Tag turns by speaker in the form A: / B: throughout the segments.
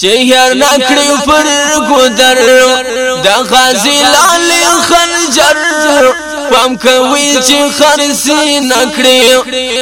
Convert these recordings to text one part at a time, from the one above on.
A: چې هر نکړي پر ګدر د غازی لال خنجر پام کوي چې خرسي نکړي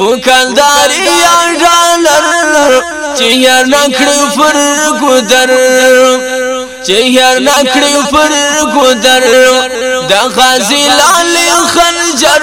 A: وکالدار یا ډالر چې هر نکړي پر ګدر چې هر نکړي پر ګدر د غازی لال خنجر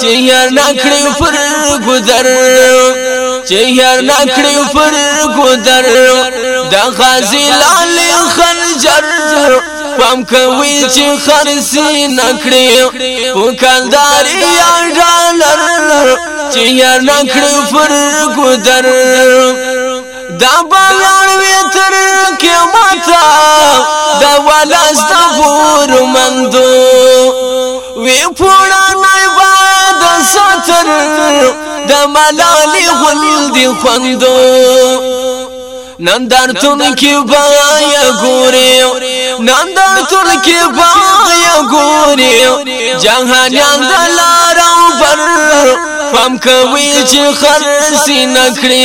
A: چې یار نکړې پر ګذر چې یار نکړې پر ګذر د غازی لال خنجر پام کوي چې خرسي نکړې او کندار یا ډالر چې یار نکړې پر ګذر دا بلار وی تر قیامت دا ولس د غور مندو وی پوړا نه باد ستر د ملالی غل دی خوندو نن در تون کی بایا ګوري نن در تون کی بایا ګوري جهانیان د لارو بر پام کوي چې خرسي نکړي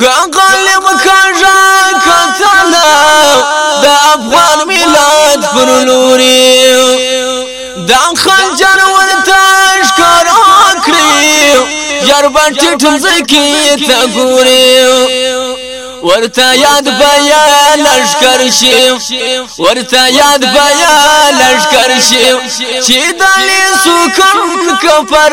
A: کغلم کجا کتلا د افغان ملت پر لوري د خنجر ورته ښکار کړی یار باندې ټمزکی ته ګوري ورته یاد بیا لشکر شي ورته یاد بیا لشکر شي چې دلې سکم کفر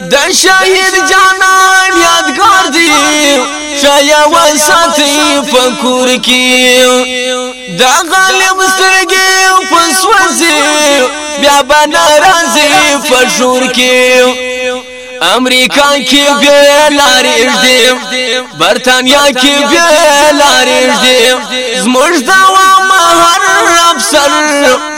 A: د شهید جانان یادګار دی شایا وساتي پکور کی دا غالب سترګې پسوځي بیا بنارازي پښور کی امریکا کې به لارې دې برتانیا کې به لارې دې زموږ دا و مهر افسر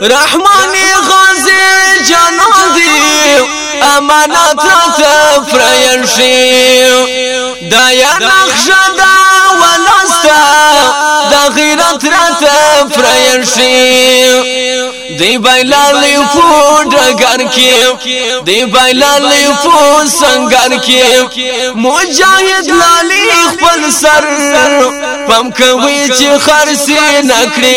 A: رحمان غازی جانو دی امانت راته پرېل شي دا یا نقشه دا ولستا د غیرت راته پرېل شي دی بایلالی پو ډګر کې دی بایلالی پو سنگر کې مجاهد لالی خپل سر پم کوي چې خرسي نکړي